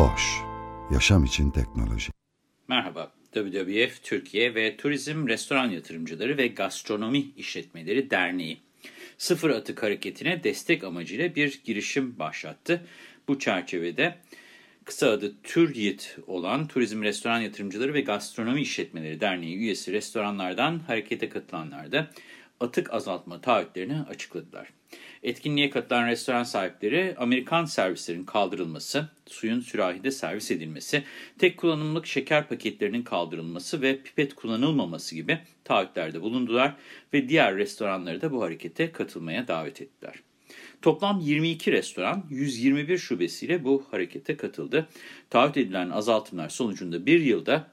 Boş, yaşam için teknoloji. Merhaba, WWF Türkiye ve Turizm Restoran Yatırımcıları ve Gastronomi İşletmeleri Derneği Sıfır Atık Hareketi'ne destek amacıyla bir girişim başlattı. Bu çerçevede kısa adı TÜRYİT olan Turizm Restoran Yatırımcıları ve Gastronomi İşletmeleri Derneği üyesi restoranlardan harekete katılanlar da atık azaltma taahhütlerini açıkladılar. Etkinliğe katılan restoran sahipleri Amerikan servislerin kaldırılması, suyun sürahide servis edilmesi, tek kullanımlık şeker paketlerinin kaldırılması ve pipet kullanılmaması gibi taahhütlerde bulundular ve diğer restoranları da bu harekete katılmaya davet ettiler. Toplam 22 restoran 121 şubesiyle bu harekete katıldı. Taahhüt edilen azaltımlar sonucunda bir yılda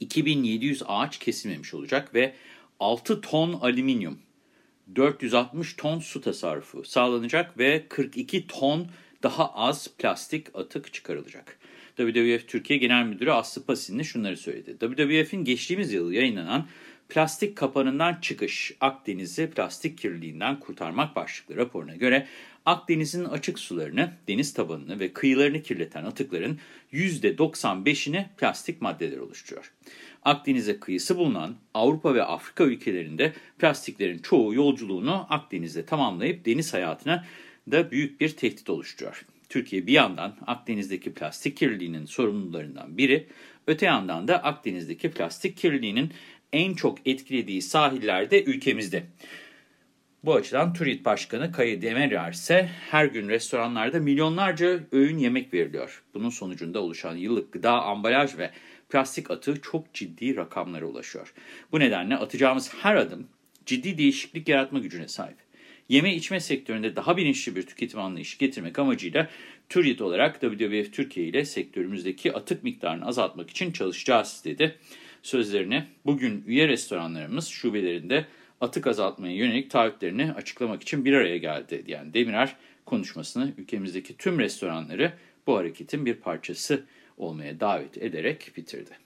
2700 ağaç kesilmemiş olacak ve 6 ton alüminyum, 460 ton su tasarrufu sağlanacak ve 42 ton daha az plastik atık çıkarılacak. WWF Türkiye Genel Müdürü Aslı Pasinli şunları söyledi. WWF'in geçtiğimiz yıl yayınlanan Plastik Kapanından Çıkış, Akdeniz'i plastik kirliliğinden kurtarmak başlıklı raporuna göre Akdeniz'in açık sularını, deniz tabanını ve kıyılarını kirleten atıkların %95'ini plastik maddeler oluşturuyor. Akdeniz'e kıyısı bulunan Avrupa ve Afrika ülkelerinde plastiklerin çoğu yolculuğunu Akdeniz'de tamamlayıp deniz hayatına da büyük bir tehdit oluşturuyor. Türkiye bir yandan Akdeniz'deki plastik kirliliğinin sorumlularından biri, öte yandan da Akdeniz'deki plastik kirliliğinin en çok etkilediği sahillerde ülkemizde. Bu açıdan TÜRİT Başkanı Kaya Demiryer ise her gün restoranlarda milyonlarca öğün yemek veriliyor. Bunun sonucunda oluşan yıllık gıda, ambalaj ve plastik atığı çok ciddi rakamlara ulaşıyor. Bu nedenle atacağımız her adım ciddi değişiklik yaratma gücüne sahip. Yeme içme sektöründe daha bilinçli bir tüketim anlayışı getirmek amacıyla TÜRİT olarak WWF Türkiye ile sektörümüzdeki atık miktarını azaltmak için çalışacağız dedi. Sözlerini bugün üye restoranlarımız şubelerinde atık azaltmaya yönelik taahhütlerini açıklamak için bir araya geldi diyen Demirer konuşmasını ülkemizdeki tüm restoranları bu hareketin bir parçası olmaya davet ederek bitirdi.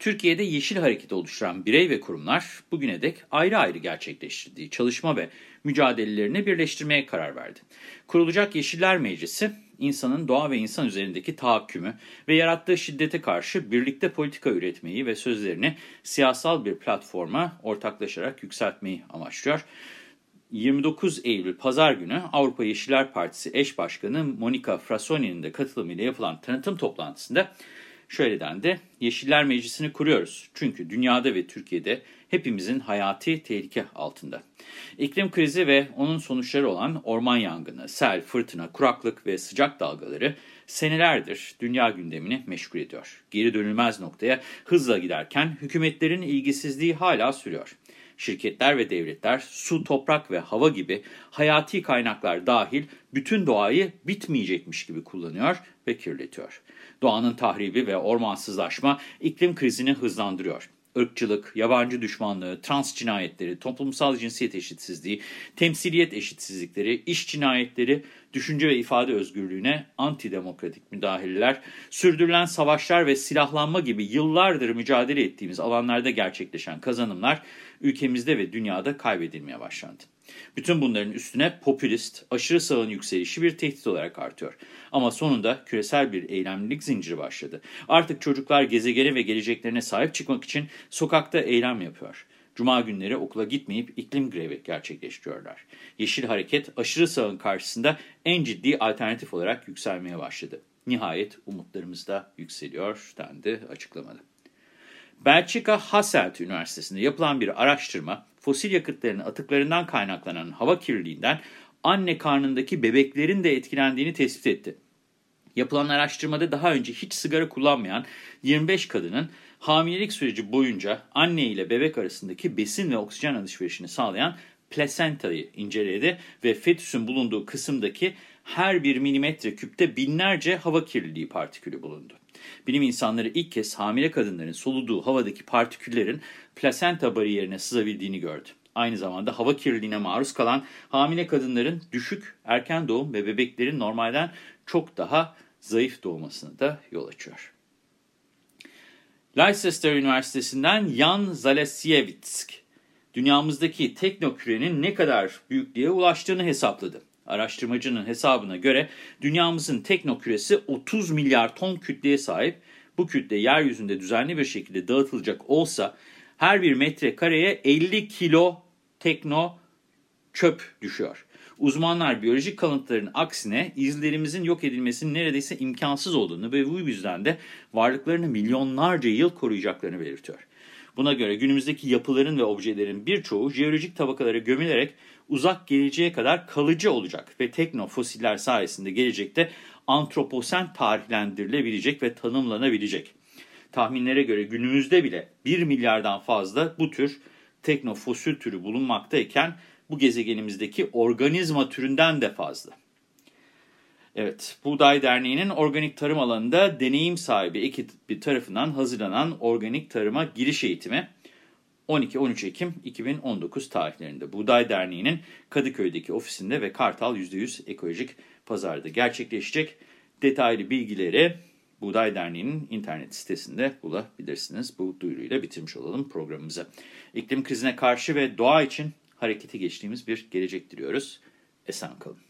Türkiye'de Yeşil Hareket oluşturan birey ve kurumlar bugüne dek ayrı ayrı gerçekleştirdiği çalışma ve mücadelelerini birleştirmeye karar verdi. Kurulacak Yeşiller Meclisi, insanın doğa ve insan üzerindeki tahakkümü ve yarattığı şiddete karşı birlikte politika üretmeyi ve sözlerini siyasal bir platforma ortaklaşarak yükseltmeyi amaçlıyor. 29 Eylül Pazar günü Avrupa Yeşiller Partisi eş başkanı Monika Frassoni'nin de katılımıyla yapılan tanıtım toplantısında şöyle dendi. Yeşiller Meclisi'ni kuruyoruz. Çünkü dünyada ve Türkiye'de hepimizin hayati tehlike altında. İklim krizi ve onun sonuçları olan orman yangını, sel, fırtına, kuraklık ve sıcak dalgaları senelerdir dünya gündemini meşgul ediyor. Geri dönülmez noktaya hızla giderken hükümetlerin ilgisizliği hala sürüyor. Şirketler ve devletler su, toprak ve hava gibi hayati kaynaklar dahil bütün doğayı bitmeyecekmiş gibi kullanıyor ve kirletiyor. Doğanın tahribi ve ormansızlaşma iklim krizini hızlandırıyor. Irkçılık, yabancı düşmanlığı, trans cinayetleri, toplumsal cinsiyet eşitsizliği, temsiliyet eşitsizlikleri, iş cinayetleri, düşünce ve ifade özgürlüğüne antidemokratik müdahaleler, sürdürülen savaşlar ve silahlanma gibi yıllardır mücadele ettiğimiz alanlarda gerçekleşen kazanımlar ülkemizde ve dünyada kaybedilmeye başlandı. Bütün bunların üstüne popülist, aşırı sağın yükselişi bir tehdit olarak artıyor. Ama sonunda küresel bir eylemlilik zinciri başladı. Artık çocuklar gezegene ve geleceklerine sahip çıkmak için sokakta eylem yapıyor. Cuma günleri okula gitmeyip iklim grevi gerçekleştiriyorlar. Yeşil Hareket aşırı sağın karşısında en ciddi alternatif olarak yükselmeye başladı. Nihayet umutlarımız da yükseliyor dendi açıklamada. Belçika Hasselt Üniversitesi'nde yapılan bir araştırma, fosil yakıtların atıklarından kaynaklanan hava kirliliğinden anne karnındaki bebeklerin de etkilendiğini tespit etti. Yapılan araştırmada daha önce hiç sigara kullanmayan 25 kadının hamilelik süreci boyunca anne ile bebek arasındaki besin ve oksijen alışverişini sağlayan plasentayı inceledi ve fetüsün bulunduğu kısımdaki her bir milimetre küpte binlerce hava kirliliği partikülü bulundu. Bilim insanları ilk kez hamile kadınların soluduğu havadaki partiküllerin plasenta bariyerine sızabildiğini gördü. Aynı zamanda hava kirliliğine maruz kalan hamile kadınların düşük erken doğum ve bebeklerin normalden çok daha zayıf doğmasına da yol açıyor. Leicester Üniversitesi'nden Jan Zalesiewicz, dünyamızdaki teknokürenin ne kadar büyüklüğe ulaştığını hesapladı. Araştırmacının hesabına göre dünyamızın teknoküresi 30 milyar ton kütleye sahip. Bu kütle yeryüzünde düzenli bir şekilde dağıtılacak olsa her bir metrekareye 50 kilo tekno çöp düşüyor. Uzmanlar biyolojik kalıntıların aksine izlerimizin yok edilmesinin neredeyse imkansız olduğunu ve bu yüzden de varlıklarını milyonlarca yıl koruyacaklarını belirtiyor. Buna göre günümüzdeki yapıların ve objelerin birçoğu jeolojik tabakalara gömülerek uzak geleceğe kadar kalıcı olacak ve teknofosiller sayesinde gelecekte antroposen tarihlendirilebilecek ve tanımlanabilecek. Tahminlere göre günümüzde bile 1 milyardan fazla bu tür teknofosil türü bulunmaktayken bu gezegenimizdeki organizma türünden de fazla. Evet, Buğday Derneği'nin organik tarım alanında deneyim sahibi ekibi tarafından hazırlanan organik tarıma giriş eğitimi 12-13 Ekim 2019 tarihlerinde Buğday Derneği'nin Kadıköy'deki ofisinde ve Kartal %100 ekolojik pazarda gerçekleşecek. Detaylı bilgileri Buğday Derneği'nin internet sitesinde bulabilirsiniz. Bu duyuruyla bitirmiş olalım programımızı. İklim krizine karşı ve doğa için harekete geçtiğimiz bir gelecek diliyoruz. Esen kalın.